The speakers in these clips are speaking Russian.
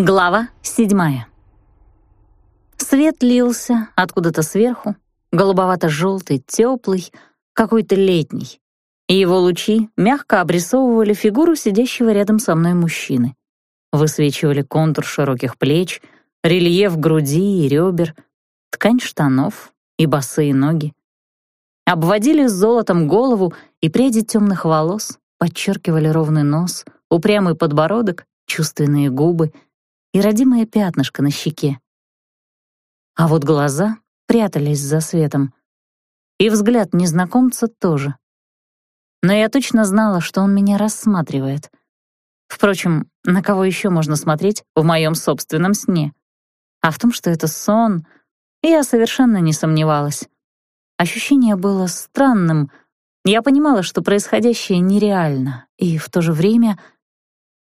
Глава седьмая. Свет лился откуда-то сверху, голубовато-желтый, теплый, какой-то летний. И его лучи мягко обрисовывали фигуру сидящего рядом со мной мужчины. Высвечивали контур широких плеч, рельеф груди и ребер, ткань штанов и босые ноги. Обводили золотом голову, и пряди темных волос подчеркивали ровный нос, упрямый подбородок, чувственные губы — и родимое пятнышко на щеке. А вот глаза прятались за светом. И взгляд незнакомца тоже. Но я точно знала, что он меня рассматривает. Впрочем, на кого еще можно смотреть в моем собственном сне? А в том, что это сон, я совершенно не сомневалась. Ощущение было странным. Я понимала, что происходящее нереально, и в то же время —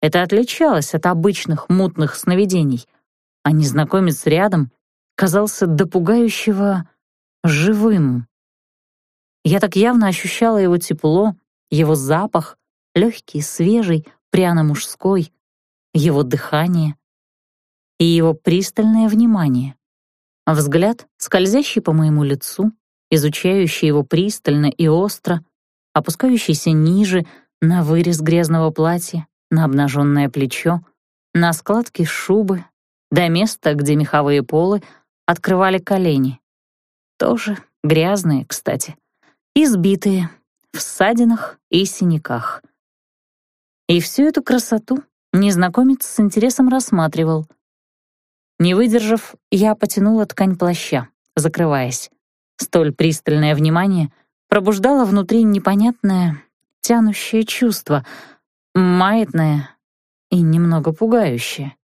это отличалось от обычных мутных сновидений, а незнакомец рядом казался до пугающего живым. Я так явно ощущала его тепло, его запах, легкий, свежий, пряно-мужской, его дыхание и его пристальное внимание. Взгляд, скользящий по моему лицу, изучающий его пристально и остро, опускающийся ниже на вырез грязного платья, на обнаженное плечо, на складки шубы, до места, где меховые полы открывали колени. Тоже грязные, кстати, избитые, в ссадинах и синяках. И всю эту красоту незнакомец с интересом рассматривал. Не выдержав, я потянула ткань плаща, закрываясь. Столь пристальное внимание пробуждало внутри непонятное, тянущее чувство — маятное и немного пугающее.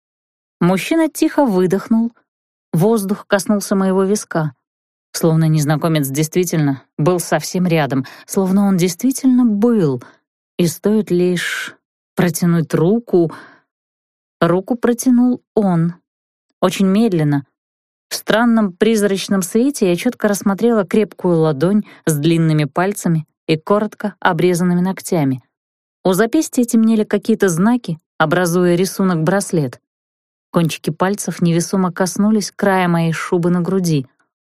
Мужчина тихо выдохнул, воздух коснулся моего виска, словно незнакомец действительно был совсем рядом, словно он действительно был, и стоит лишь протянуть руку. Руку протянул он, очень медленно. В странном призрачном свете я четко рассмотрела крепкую ладонь с длинными пальцами и коротко обрезанными ногтями — у запястья темнели какие-то знаки, образуя рисунок-браслет. Кончики пальцев невесомо коснулись края моей шубы на груди,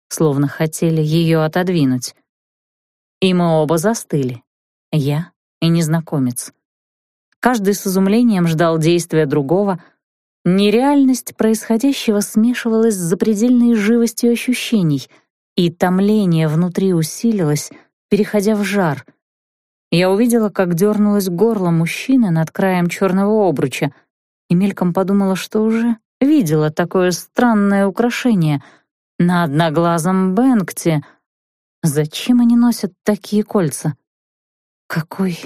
словно хотели ее отодвинуть. И мы оба застыли. Я и незнакомец. Каждый с изумлением ждал действия другого. Нереальность происходящего смешивалась с запредельной живостью ощущений, и томление внутри усилилось, переходя в жар — я увидела, как дернулось горло мужчины над краем черного обруча, и мельком подумала, что уже видела такое странное украшение на одноглазом Бэнкте. Зачем они носят такие кольца? Какой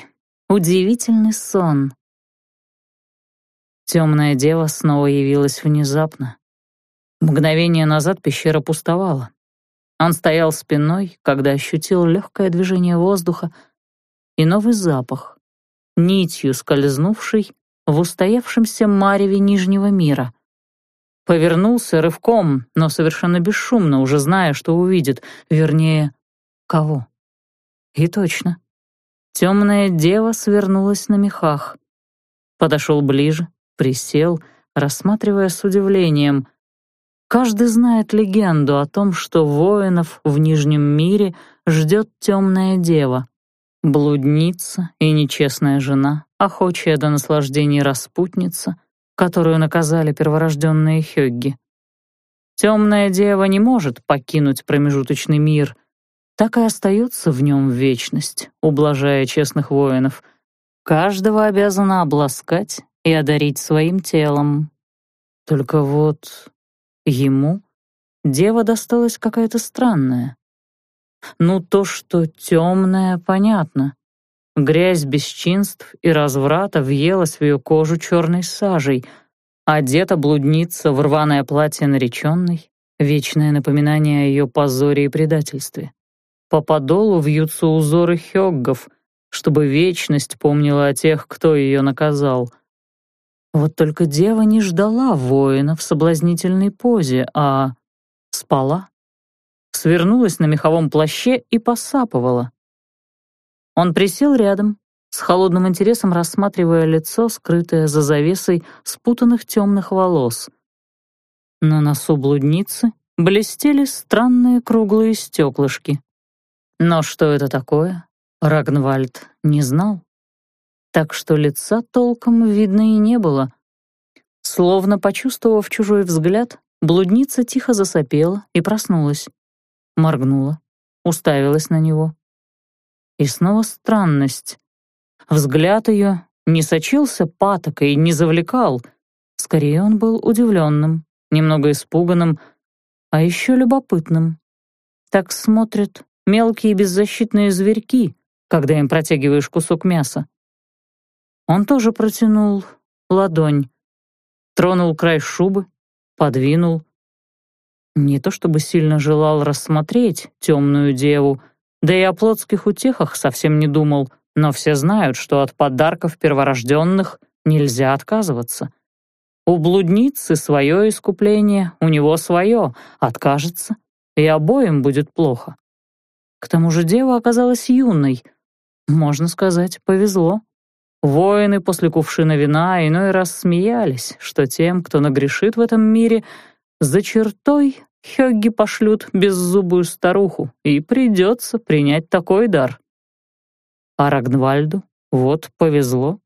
удивительный сон. Темная дева снова явилась внезапно. Мгновение назад пещера пустовала. Он стоял спиной, когда ощутил легкое движение воздуха, и новый запах, нитью скользнувший в устоявшемся мареве Нижнего мира. Повернулся рывком, но совершенно бесшумно, уже зная, что увидит, вернее, кого. И точно. Темная дева свернулась на мехах. Подошел ближе, присел, рассматривая с удивлением. Каждый знает легенду о том, что воинов в Нижнем мире ждет темная дева. Блудница и нечестная жена, охочая до наслаждений распутница, которую наказали перворожденные Хёгги. Темная дева не может покинуть промежуточный мир, так и остается в нем вечность, ублажая честных воинов. Каждого обязана обласкать и одарить своим телом. Только вот ему дева досталась какая-то странная. Ну, то, что темное, понятно. Грязь бесчинств и разврата въелась в ее кожу черной сажей. Одета блудница в рваное платье нареченной, вечное напоминание о ее позоре и предательстве. По подолу вьются узоры хёггов, чтобы вечность помнила о тех, кто ее наказал. Вот только дева не ждала воина в соблазнительной позе, а спала свернулась на меховом плаще и посапывала. Он присел рядом, с холодным интересом рассматривая лицо, скрытое за завесой спутанных темных волос. На носу блудницы блестели странные круглые стеклышки. Но что это такое, Рагнвальд не знал. Так что лица толком видно и не было. Словно почувствовав чужой взгляд, блудница тихо засопела и проснулась. Моргнула, уставилась на него. И снова странность. Взгляд ее не сочился патокой, не завлекал. Скорее, он был удивленным, немного испуганным, а еще любопытным. Так смотрят мелкие беззащитные зверьки, когда им протягиваешь кусок мяса. Он тоже протянул ладонь, тронул край шубы, подвинул. Не то чтобы сильно желал рассмотреть темную деву, да и о плотских утехах совсем не думал, но все знают, что от подарков перворожденных нельзя отказываться. У блудницы свое искупление, у него свое, откажется, и обоим будет плохо. К тому же дева оказалась юной. Можно сказать, повезло. Воины после кувшина вина иной раз смеялись, что тем, кто нагрешит в этом мире, за чертой Хёгги пошлют беззубую старуху, и придется принять такой дар. А Рагнвальду вот повезло.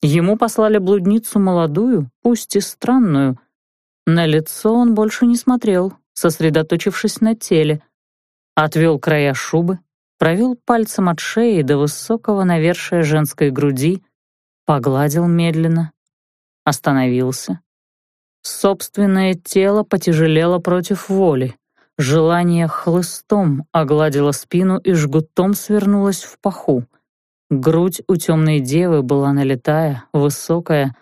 Ему послали блудницу молодую, пусть и странную. На лицо он больше не смотрел, сосредоточившись на теле. Отвел края шубы, провел пальцем от шеи до высокого навершия женской груди, погладил медленно, остановился, Собственное тело потяжелело против воли. Желание хлыстом огладило спину и жгутом свернулось в паху. Грудь у темной девы была налетая, высокая,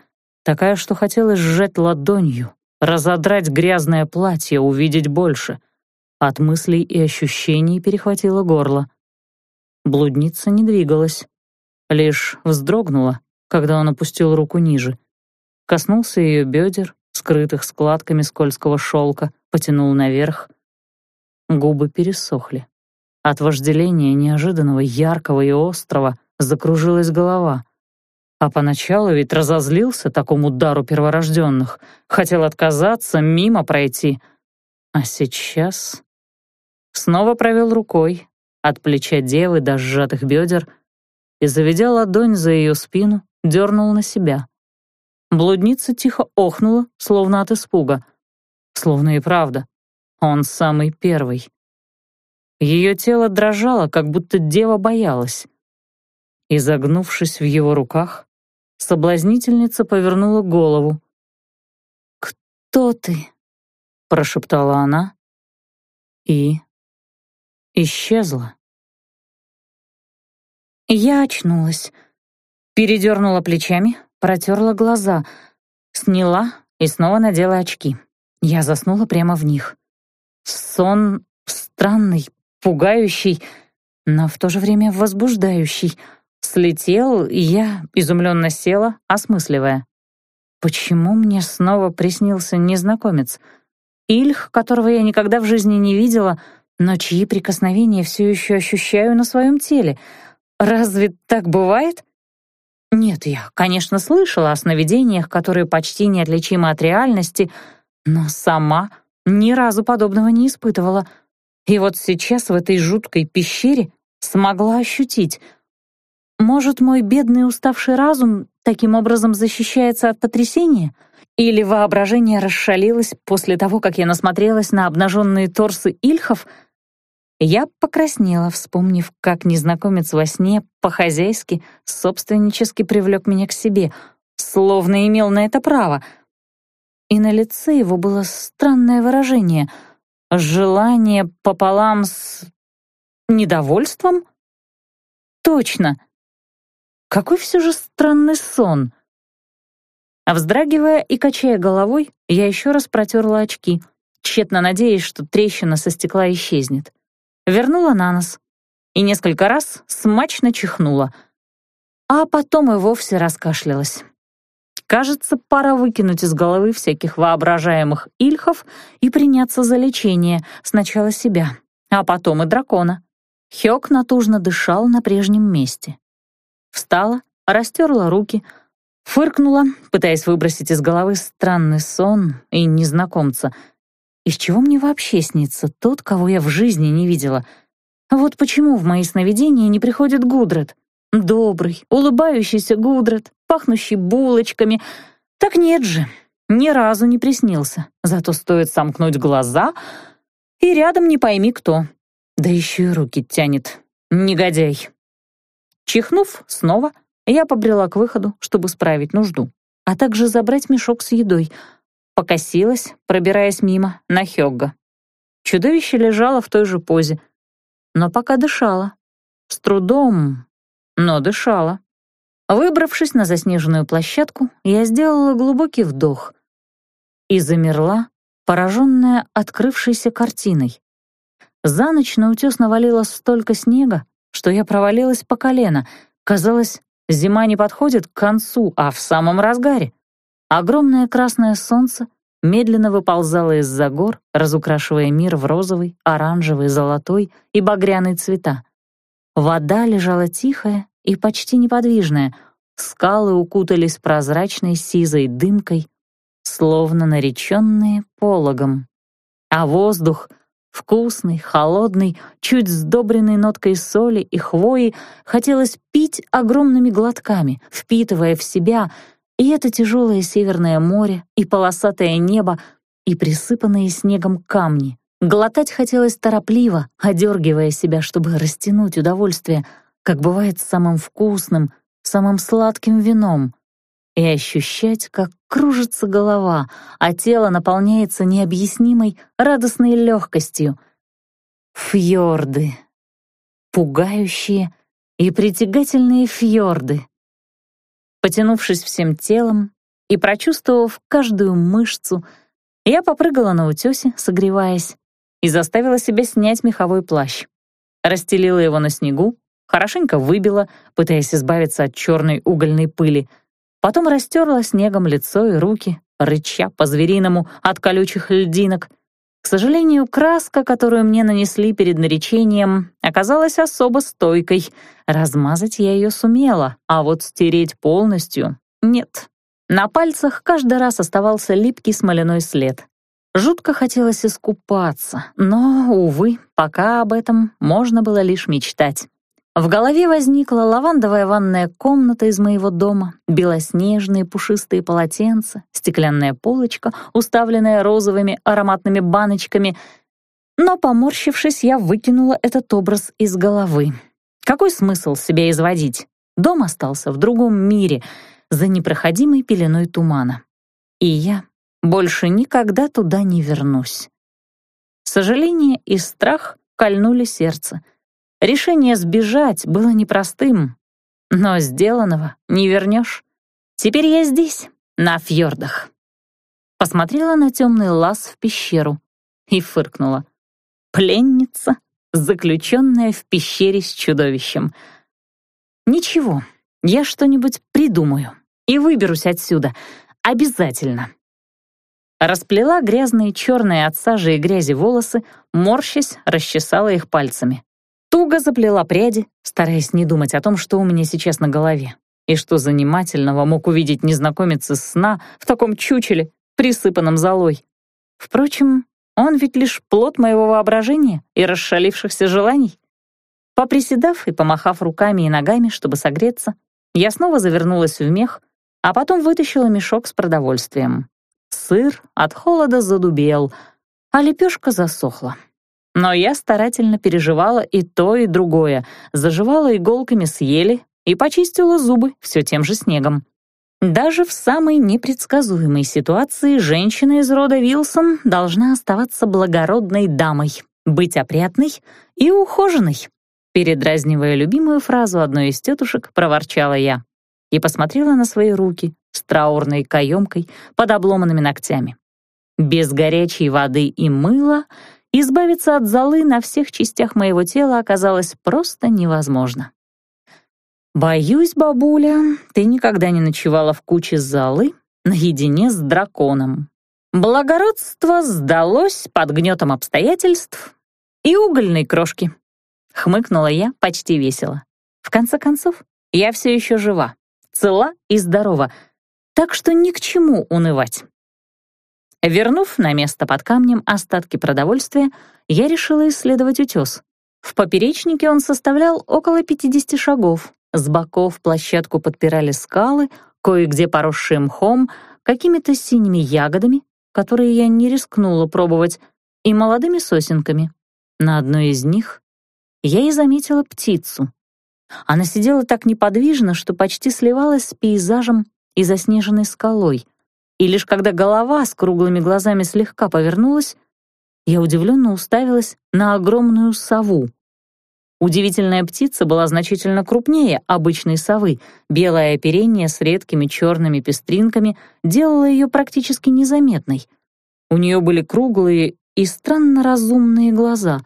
такая, что хотелось сжать ладонью, разодрать грязное платье, увидеть больше. От мыслей и ощущений перехватило горло. Блудница не двигалась, лишь вздрогнула, когда он опустил руку ниже. Коснулся ее бедер, скрытых складками скользкого шелка, потянул наверх. Губы пересохли. От вожделения неожиданного, яркого и острого закружилась голова. А поначалу ведь разозлился такому удару перворожденных, хотел отказаться, мимо пройти. А сейчас... Снова провел рукой от плеча девы до сжатых бедер и, заведя ладонь за ее спину, дернул на себя. Блудница тихо охнула, словно от испуга. Словно и правда. Он самый первый. Ее тело дрожало, как будто дева боялась. Изогнувшись в его руках, соблазнительница повернула голову. «Кто ты?» — прошептала она и исчезла. Я очнулась, передернула плечами, протерла глаза, сняла и снова надела очки. Я заснула прямо в них. Сон странный, пугающий, но в то же время возбуждающий. Слетел, и я изумленно села, осмысливая. Почему мне снова приснился незнакомец? Ильх, которого я никогда в жизни не видела, но чьи прикосновения все еще ощущаю на своем теле. Разве так бывает? Нет, я, конечно, слышала о сновидениях, которые почти неотличимы от реальности, но сама ни разу подобного не испытывала. И вот сейчас в этой жуткой пещере смогла ощутить. Может, мой бедный уставший разум таким образом защищается от потрясения? Или воображение расшалилось после того, как я насмотрелась на обнаженные торсы ильхов — я покраснела, вспомнив, как незнакомец во сне по-хозяйски собственнически привлек меня к себе, словно имел на это право. И на лице его было странное выражение — желание пополам с... недовольством? Точно. Какой все же странный сон. А вздрагивая и качая головой, я еще раз протерла очки, тщетно надеясь, что трещина со стекла исчезнет вернула на нос и несколько раз смачно чихнула, а потом и вовсе раскашлялась. Кажется, пора выкинуть из головы всяких воображаемых ильхов и приняться за лечение сначала себя, а потом и дракона. Хёк натужно дышал на прежнем месте. Встала, растерла руки, фыркнула, пытаясь выбросить из головы странный сон и незнакомца. Из чего мне вообще снится тот, кого я в жизни не видела? Вот почему в мои сновидения не приходит Гудред? Добрый, улыбающийся Гудред, пахнущий булочками. Так нет же, ни разу не приснился. Зато стоит сомкнуть глаза, и рядом не пойми кто. Да еще и руки тянет. Негодяй. Чихнув снова, я побрела к выходу, чтобы справить нужду, а также забрать мешок с едой. Покосилась, пробираясь мимо, на Хёгга. Чудовище лежало в той же позе, но пока дышала. С трудом, но дышала. Выбравшись на заснеженную площадку, я сделала глубокий вдох и замерла, пораженная открывшейся картиной. За ночь на утес навалилось столько снега, что я провалилась по колено. Казалось, зима не подходит к концу, а в самом разгаре. Огромное красное солнце медленно выползало из-за гор, разукрашивая мир в розовый, оранжевый, золотой и багряный цвета. Вода лежала тихая и почти неподвижная, скалы укутались прозрачной сизой дымкой, словно нареченные пологом. А воздух, вкусный, холодный, чуть сдобренный ноткой соли и хвои, хотелось пить огромными глотками, впитывая в себя и это тяжелое северное море, и полосатое небо, и присыпанные снегом камни. Глотать хотелось торопливо, одергивая себя, чтобы растянуть удовольствие, как бывает с самым вкусным, самым сладким вином — и ощущать, как кружится голова, а тело наполняется необъяснимой радостной легкостью. Фьорды. Пугающие и притягательные фьорды. Потянувшись всем телом и прочувствовав каждую мышцу, я попрыгала на утёсе, согреваясь, и заставила себя снять меховой плащ. Расстелила его на снегу, хорошенько выбила, пытаясь избавиться от черной угольной пыли — Потом растерла снегом лицо и руки, рыча по-звериному от колючих льдинок. К сожалению, краска, которую мне нанесли перед наречением, оказалась особо стойкой. Размазать я ее сумела, а вот стереть полностью — нет. На пальцах каждый раз оставался липкий смоляной след. Жутко хотелось искупаться, но, увы, пока об этом можно было лишь мечтать. В голове возникла лавандовая ванная комната из моего дома, белоснежные пушистые полотенца, стеклянная полочка, уставленная розовыми ароматными баночками. Но, поморщившись, я выкинула этот образ из головы. Какой смысл себя изводить? Дом остался в другом мире, за непроходимой пеленой тумана. И я больше никогда туда не вернусь. Сожаление и страх кольнули сердце — Решение сбежать было непростым, но сделанного не вернешь. Теперь я здесь, на фьордах. Посмотрела на темный лаз в пещеру и фыркнула. Пленница, заключенная в пещере с чудовищем. Ничего, я что-нибудь придумаю и выберусь отсюда. Обязательно. Расплела грязные черные от сажи и грязи волосы, морщась, расчесала их пальцами. Туго заплела пряди, стараясь не думать о том, что у меня сейчас на голове, и что занимательного мог увидеть незнакомец из сна в таком чучеле, присыпанном золой. Впрочем, он ведь лишь плод моего воображения и расшалившихся желаний. Поприседав и помахав руками и ногами, чтобы согреться, я снова завернулась в мех, а потом вытащила мешок с продовольствием. Сыр от холода задубел, а лепешка засохла. Но я старательно переживала и то, и другое, заживала иголками съели и почистила зубы все тем же снегом. Даже в самой непредсказуемой ситуации женщина из рода Вилсон должна оставаться благородной дамой, быть опрятной и ухоженной. Передразнивая любимую фразу одной из тетушек, проворчала я и посмотрела на свои руки с траурной каемкой под обломанными ногтями. Без горячей воды и мыла Избавиться от золы на всех частях моего тела оказалось просто невозможно. «Боюсь, бабуля, ты никогда не ночевала в куче золы наедине с драконом. Благородство сдалось под гнетом обстоятельств и угольной крошки», — хмыкнула я почти весело. В конце концов, Я все еще жива, цела и здорова, так что ни к чему унывать. Вернув на место под камнем остатки продовольствия, я решила исследовать утес. В поперечнике он составлял около 50 шагов. С боков площадку подпирали скалы, кое-где поросшие мхом, какими-то синими ягодами, которые я не рискнула пробовать, и молодыми сосенками. На одной из них я и заметила птицу. Она сидела так неподвижно, что почти сливалась с пейзажем и заснеженной скалой. И лишь когда голова с круглыми глазами слегка повернулась, я удивленно уставилась на огромную сову. Удивительная птица была значительно крупнее обычной совы. Белое оперение с редкими черными пестринками делало ее практически незаметной. У нее были круглые и странно разумные глаза,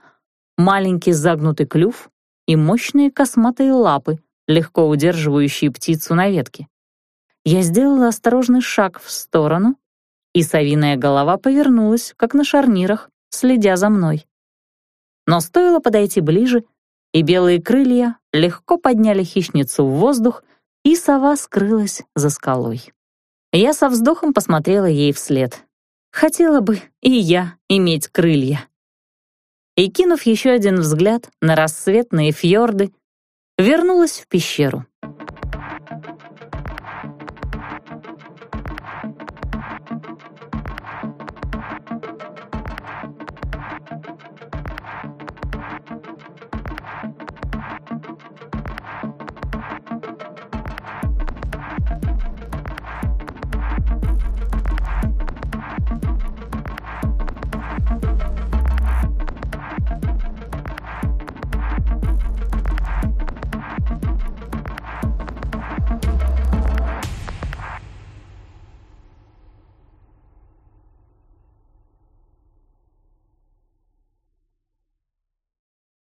маленький загнутый клюв и мощные косматые лапы, легко удерживающие птицу на ветке. Я сделала осторожный шаг в сторону, и совиная голова повернулась, как на шарнирах, следя за мной. Но стоило подойти ближе, и белые крылья легко подняли хищницу в воздух, и сова скрылась за скалой. Я со вздохом посмотрела ей вслед. Хотела бы и я иметь крылья. И, кинув еще один взгляд на рассветные фьорды, вернулась в пещеру.